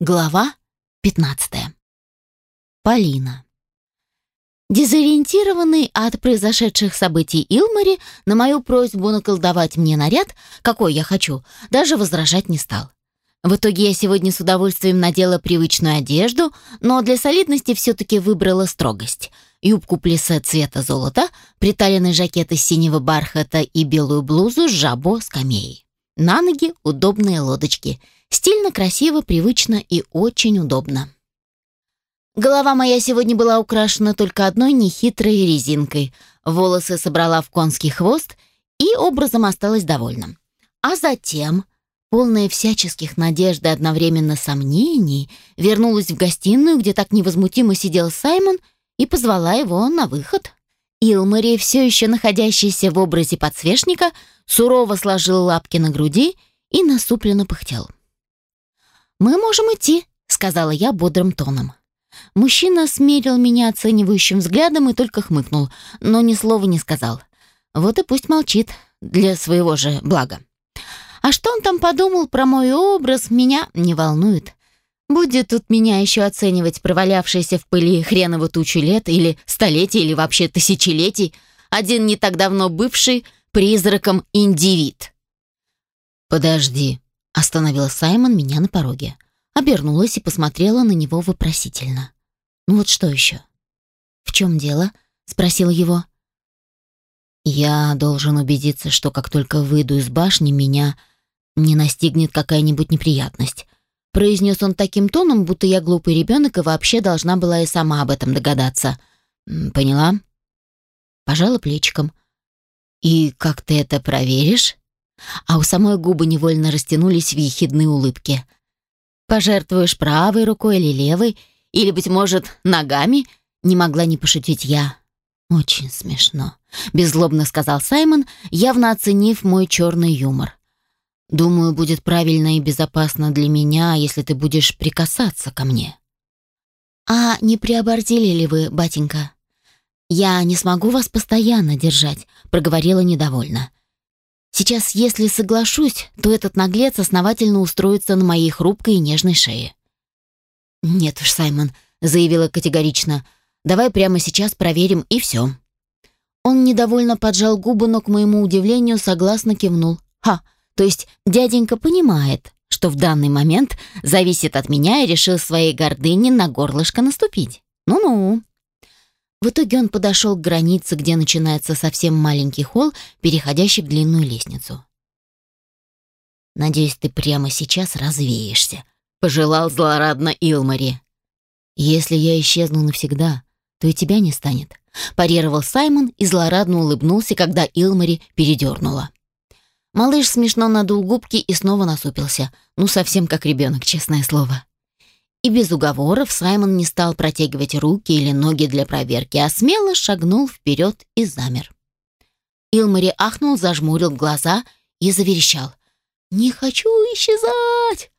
Глава 15. Полина. Дезориентированный от произошедших событий Илмари на мою просьбу наколдовать мне наряд, какой я хочу, даже возражать не стал. В итоге я сегодня с удовольствием надела привычную одежду, но для солидности все-таки выбрала строгость. Юбку плесе цвета золота, приталенный жакет из синего бархата и белую блузу с жабо с камеей. На ноги удобные лодочки — Стильно, красиво, привычно и очень удобно. Голова моя сегодня была украшена только одной нехитрой резинкой. Волосы собрала в конский хвост и образом осталась довольна. А затем, полная всяческих надежд и одновременно сомнений, вернулась в гостиную, где так невозмутимо сидел Саймон, и позвала его на выход. Илмари, все еще находящийся в образе подсвечника, сурово сложил лапки на груди и насупленно пыхтел. «Мы можем идти», — сказала я бодрым тоном. Мужчина смерил меня оценивающим взглядом и только хмыкнул, но ни слова не сказал. Вот и пусть молчит, для своего же блага. А что он там подумал про мой образ, меня не волнует. Будет тут меня еще оценивать провалявшийся в пыли хреново тучу лет или столетий, или вообще тысячелетий, один не так давно бывший призраком индивид. «Подожди», Остановил Саймон меня на пороге. Обернулась и посмотрела на него вопросительно. «Ну вот что еще?» «В чем дело?» — спросил его. «Я должен убедиться, что как только выйду из башни, меня не настигнет какая-нибудь неприятность», — произнес он таким тоном, будто я глупый ребенок и вообще должна была и сама об этом догадаться. «Поняла?» Пожала плечиком. «И как ты это проверишь?» А у самой губы невольно растянулись в ехидные улыбки. «Пожертвуешь правой рукой или левой, или, быть может, ногами?» Не могла не пошутить я. «Очень смешно», — беззлобно сказал Саймон, явно оценив мой черный юмор. «Думаю, будет правильно и безопасно для меня, если ты будешь прикасаться ко мне». «А не приобордили ли вы, батенька?» «Я не смогу вас постоянно держать», — проговорила недовольно. Сейчас, если соглашусь, то этот наглец основательно устроится на моей хрупкой и нежной шее. «Нет уж, Саймон», — заявила категорично, — «давай прямо сейчас проверим, и все». Он недовольно поджал губы, но, к моему удивлению, согласно кивнул. «Ха, то есть дяденька понимает, что в данный момент зависит от меня и решил своей гордыне на горлышко наступить. Ну-ну». В итоге он подошел к границе, где начинается совсем маленький холл, переходящий в длинную лестницу. «Надеюсь, ты прямо сейчас развеешься», — пожелал злорадно Илмари. «Если я исчезну навсегда, то и тебя не станет», — парировал Саймон и злорадно улыбнулся, когда Илмари передернула. Малыш смешно надул губки и снова насупился. Ну, совсем как ребенок, честное слово. И без уговоров Саймон не стал протягивать руки или ноги для проверки, а смело шагнул вперед и замер. Илмари ахнул, зажмурил глаза и заверещал. «Не хочу исчезать!»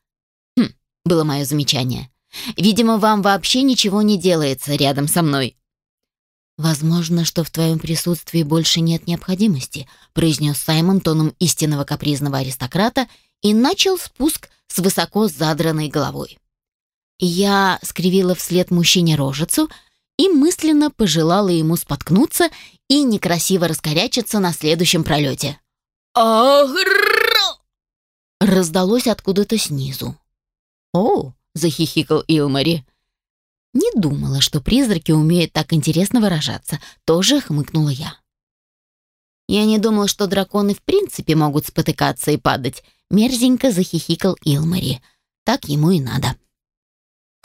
«Хм», — было мое замечание. «Видимо, вам вообще ничего не делается рядом со мной». «Возможно, что в твоем присутствии больше нет необходимости», произнес Саймон тоном истинного капризного аристократа и начал спуск с высоко задранной головой. Я скривила вслед мужчине рожицу и мысленно пожелала ему споткнуться и некрасиво раскорячиться на следующем пролете. Раздалось откуда-то снизу. «О!» — захихикал Илмари. «Не думала, что призраки умеют так интересно выражаться», — тоже хмыкнула я. «Я не думала, что драконы в принципе могут спотыкаться и падать», — мерзенько захихикал Илмари. «Так ему и надо».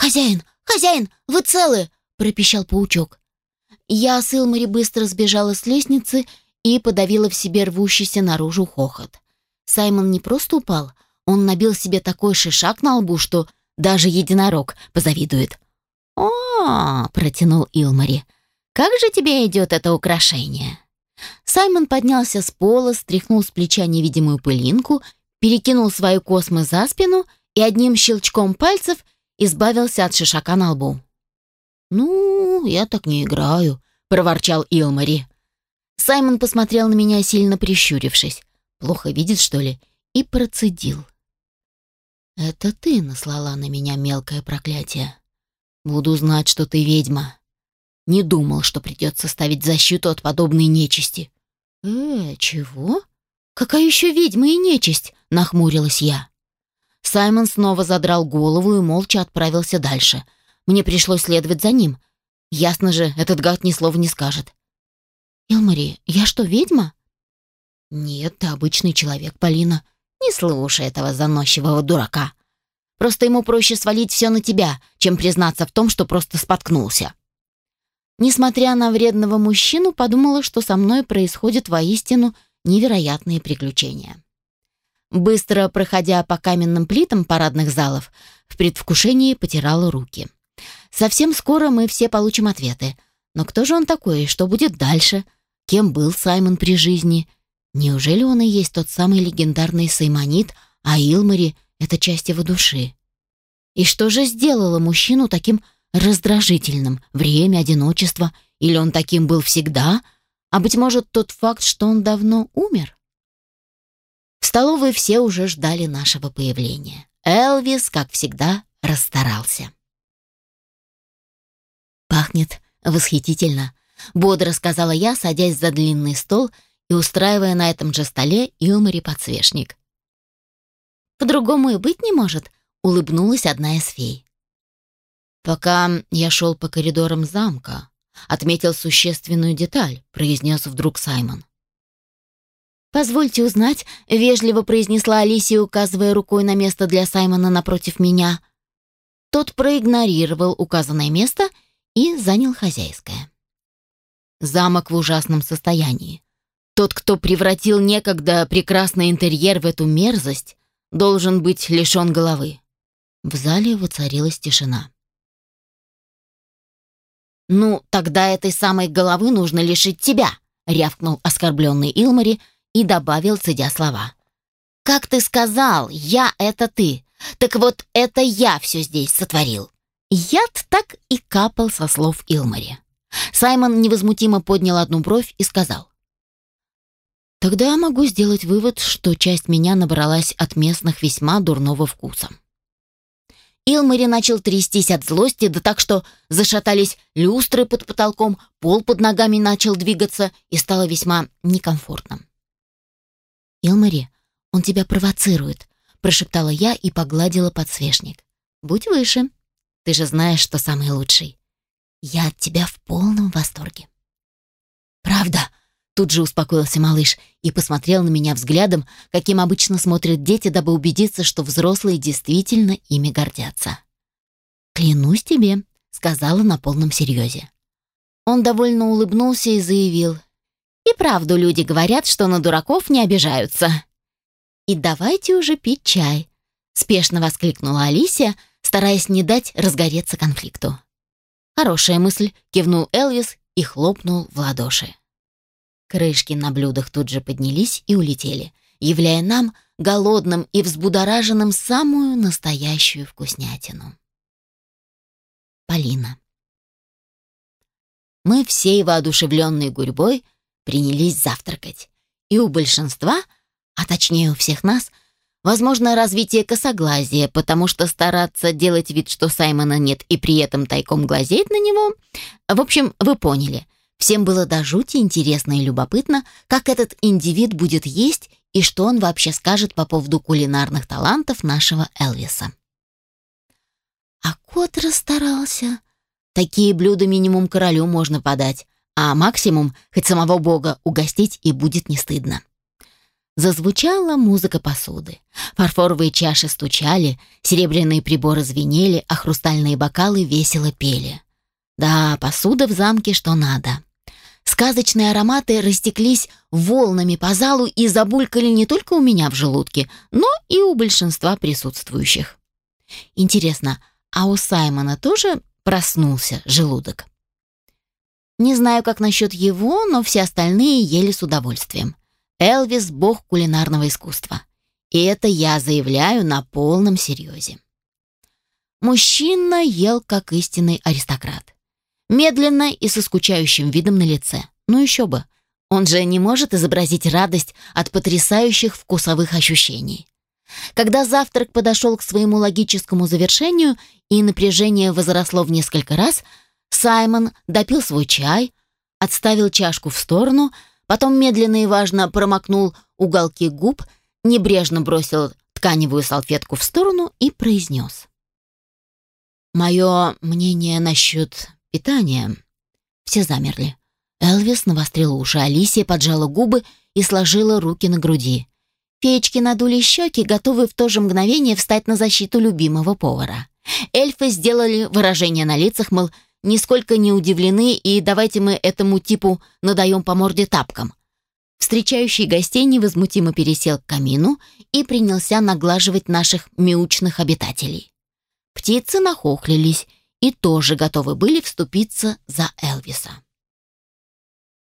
«Хозяин! Хозяин! Вы целы!» — пропищал паучок. Я с Илмари быстро сбежала с лестницы и подавила в себе рвущийся наружу хохот. Саймон не просто упал, он набил себе такой шишак на лбу, что даже единорог позавидует. «О!» — протянул Илмари. «Как же тебе идет это украшение?» Саймон поднялся с пола, стряхнул с плеча невидимую пылинку, перекинул свою космы за спину и одним щелчком пальцев избавился от шишака на лбу. «Ну, я так не играю», — проворчал Илмари. Саймон посмотрел на меня, сильно прищурившись. Плохо видит, что ли? И процедил. Это ты наслала на меня мелкое проклятие. Буду знать, что ты ведьма. Не думал, что придется ставить защиту от подобной нечисти. Э, чего? Какая еще ведьма и нечисть? Нахмурилась я. Саймон снова задрал голову и молча отправился дальше. Мне пришлось следовать за ним. Ясно же, этот гад ни слова не скажет. «Илмари, я что, ведьма?» «Нет, ты обычный человек, Полина. Не слушай этого заносчивого дурака. Просто ему проще свалить все на тебя, чем признаться в том, что просто споткнулся». Несмотря на вредного мужчину, подумала, что со мной происходят воистину невероятные приключения. Быстро проходя по каменным плитам парадных залов, в предвкушении потирала руки. Совсем скоро мы все получим ответы. Но кто же он такой и что будет дальше? Кем был Саймон при жизни? Неужели он и есть тот самый легендарный Саймонит, а Илмари — это часть его души? И что же сделало мужчину таким раздражительным? Время, одиночество? Или он таким был всегда? А быть может, тот факт, что он давно умер? В столовой все уже ждали нашего появления. Элвис, как всегда, расстарался. «Пахнет восхитительно», — бодро сказала я, садясь за длинный стол и устраивая на этом же столе Илмари подсвечник. «По-другому и быть не может», — улыбнулась одна из фей. «Пока я шел по коридорам замка, отметил существенную деталь», — произнес вдруг Саймон. «Позвольте узнать», — вежливо произнесла Алисия, указывая рукой на место для Саймона напротив меня. Тот проигнорировал указанное место и занял хозяйское. Замок в ужасном состоянии. Тот, кто превратил некогда прекрасный интерьер в эту мерзость, должен быть лишен головы. В зале воцарилась тишина. «Ну, тогда этой самой головы нужно лишить тебя», — рявкнул оскорбленный Илмари и добавил, цедя слова. «Как ты сказал, я — это ты. Так вот, это я все здесь сотворил». Яд так и капал со слов Илмари. Саймон невозмутимо поднял одну бровь и сказал. «Тогда я могу сделать вывод, что часть меня набралась от местных весьма дурного вкуса». Илмари начал трястись от злости, да так, что зашатались люстры под потолком, пол под ногами начал двигаться и стало весьма некомфортно. «Илмари, он тебя провоцирует», — прошептала я и погладила подсвечник. «Будь выше», ты же знаешь, что самый лучший. Я от тебя в полном восторге». «Правда?» Тут же успокоился малыш и посмотрел на меня взглядом, каким обычно смотрят дети, дабы убедиться, что взрослые действительно ими гордятся. «Клянусь тебе», — сказала на полном серьезе. Он довольно улыбнулся и заявил. «И правду люди говорят, что на дураков не обижаются». «И давайте уже пить чай», — спешно воскликнула Алисия, стараясь не дать разгореться конфликту. «Хорошая мысль», — кивнул Элвис и хлопнул в ладоши. Крышки на блюдах тут же поднялись и улетели, являя нам, голодным и взбудораженным, самую настоящую вкуснятину. Полина. Мы всей воодушевленной гурьбой принялись завтракать, и у большинства, а точнее у всех нас, Возможно, развитие косоглазия, потому что стараться делать вид, что Саймона нет, и при этом тайком глазеть на него. В общем, вы поняли. Всем было до жути интересно и любопытно, как этот индивид будет есть и что он вообще скажет по поводу кулинарных талантов нашего Элвиса. А кот расстарался. Такие блюда минимум королю можно подать, а максимум хоть самого бога угостить и будет не стыдно. Зазвучала музыка посуды. Фарфоровые чаши стучали, серебряные приборы звенели, а хрустальные бокалы весело пели. Да, посуда в замке что надо. Сказочные ароматы растеклись волнами по залу и забулькали не только у меня в желудке, но и у большинства присутствующих. Интересно, а у Саймона тоже проснулся желудок? Не знаю, как насчет его, но все остальные ели с удовольствием. Элвис — бог кулинарного искусства. И это я заявляю на полном серьезе. Мужчина ел как истинный аристократ. Медленно и со скучающим видом на лице. Ну еще бы. Он же не может изобразить радость от потрясающих вкусовых ощущений. Когда завтрак подошел к своему логическому завершению и напряжение возросло в несколько раз, Саймон допил свой чай, отставил чашку в сторону, потом медленно и важно промокнул уголки губ, небрежно бросил тканевую салфетку в сторону и произнес. «Мое мнение насчет питания...» Все замерли. Элвис навострил уши, Алисия поджала губы и сложила руки на груди. Феечки надули щеки, готовые в то же мгновение встать на защиту любимого повара. Эльфы сделали выражение на лицах, мол, нисколько не удивлены, и давайте мы этому типу надаем по морде тапкам. Встречающий гостей невозмутимо пересел к камину и принялся наглаживать наших мяучных обитателей. Птицы нахохлились и тоже готовы были вступиться за Элвиса.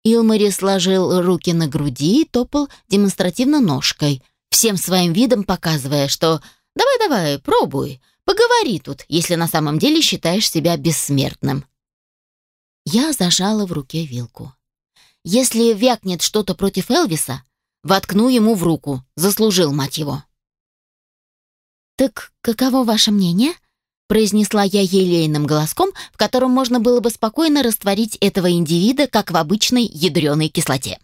Илмари сложил руки на груди и топал демонстративно ножкой, всем своим видом показывая, что «давай-давай, пробуй, поговори тут, если на самом деле считаешь себя бессмертным». Я зажала в руке вилку. Если вякнет что-то против Элвиса, воткну ему в руку, заслужил, мать его. «Так каково ваше мнение?» произнесла я елейным голоском, в котором можно было бы спокойно растворить этого индивида, как в обычной ядреной кислоте.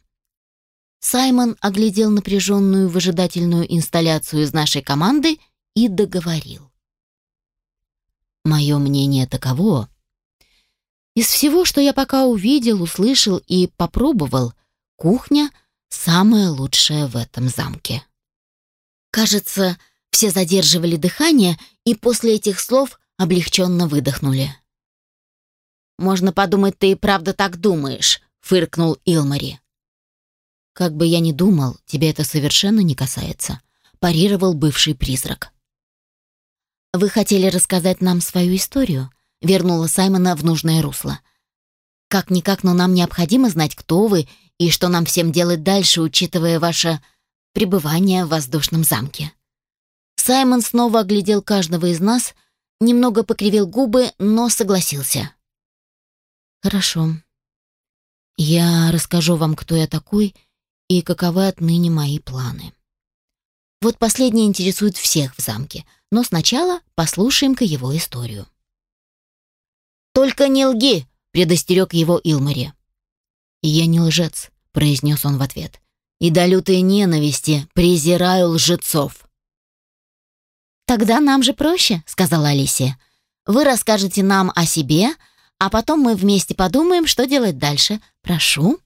Саймон оглядел напряженную выжидательную инсталляцию из нашей команды и договорил. «Мое мнение таково. Из всего, что я пока увидел, услышал и попробовал, кухня — самая лучшая в этом замке». Кажется, все задерживали дыхание и после этих слов облегченно выдохнули. «Можно подумать, ты и правда так думаешь», — фыркнул Илмари. «Как бы я ни думал, тебе это совершенно не касается», — парировал бывший призрак. «Вы хотели рассказать нам свою историю?» — вернула Саймона в нужное русло. «Как-никак, но нам необходимо знать, кто вы и что нам всем делать дальше, учитывая ваше пребывание в воздушном замке». Саймон снова оглядел каждого из нас, немного покривил губы, но согласился. «Хорошо. Я расскажу вам, кто я такой и каковы отныне мои планы. Вот последнее интересует всех в замке, но сначала послушаем-ка его историю». «Только не лги!» — предостерег его Илмари. «Я не лжец», — произнес он в ответ. «И до лютой ненависти презираю лжецов». «Тогда нам же проще», — сказала Алисия. «Вы расскажете нам о себе, а потом мы вместе подумаем, что делать дальше. Прошу».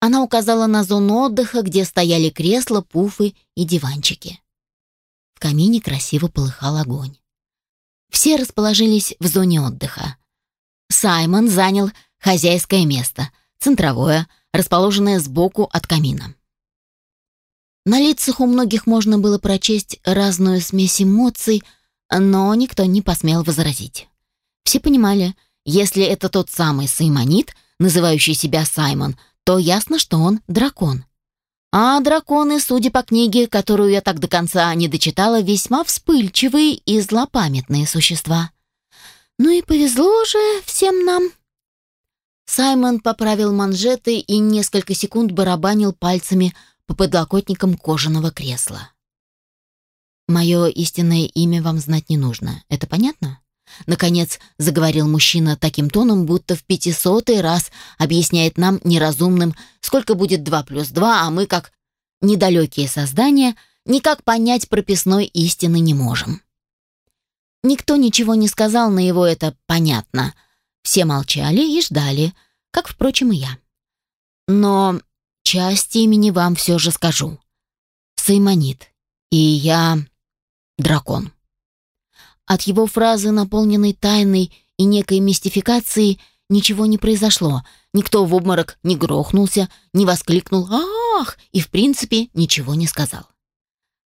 Она указала на зону отдыха, где стояли кресла, пуфы и диванчики. В камине красиво полыхал огонь. Все расположились в зоне отдыха. Саймон занял хозяйское место, центровое, расположенное сбоку от камина. На лицах у многих можно было прочесть разную смесь эмоций, но никто не посмел возразить. Все понимали, если это тот самый Саймонит, называющий себя Саймон, то ясно, что он дракон. А драконы, судя по книге, которую я так до конца не дочитала, весьма вспыльчивые и злопамятные существа. Ну и повезло же всем нам. Саймон поправил манжеты и несколько секунд барабанил пальцами по подлокотникам кожаного кресла. «Мое истинное имя вам знать не нужно. Это понятно?» Наконец заговорил мужчина таким тоном, будто в пятисотый раз объясняет нам неразумным, сколько будет два плюс два, а мы, как недалекие создания, никак понять прописной истины не можем. Никто ничего не сказал, на его это понятно. Все молчали и ждали, как, впрочем, и я. Но Часть имени вам все же скажу. Саймонит. И я дракон. От его фразы, наполненной тайной и некой мистификацией, ничего не произошло. Никто в обморок не грохнулся, не воскликнул «Ах!» и, в принципе, ничего не сказал.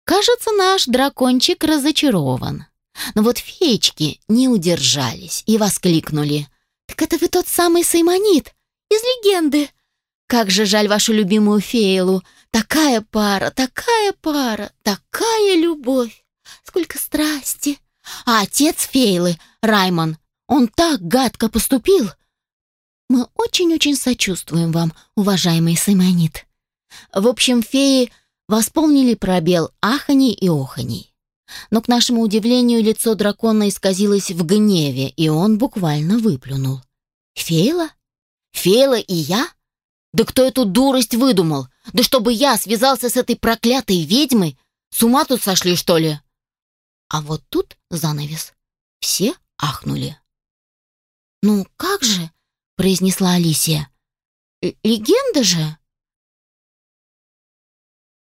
Кажется, наш дракончик разочарован. Но вот феечки не удержались и воскликнули. «Так это вы тот самый Саймонит из легенды!» Как же жаль вашу любимую Фейлу. Такая пара, такая пара, такая любовь. Сколько страсти. А отец Фейлы, Раймон, он так гадко поступил. Мы очень-очень сочувствуем вам, уважаемый Саймонит. В общем, феи восполнили пробел аханий и оханий. Но, к нашему удивлению, лицо дракона исказилось в гневе, и он буквально выплюнул. «Фейла? Фейла и я? Да кто эту дурость выдумал? Да чтобы я связался с этой проклятой ведьмой? С ума тут сошли, что ли?» А вот тут занавес. Все ахнули. «Ну как же?» — произнесла Алисия. «Легенда же!»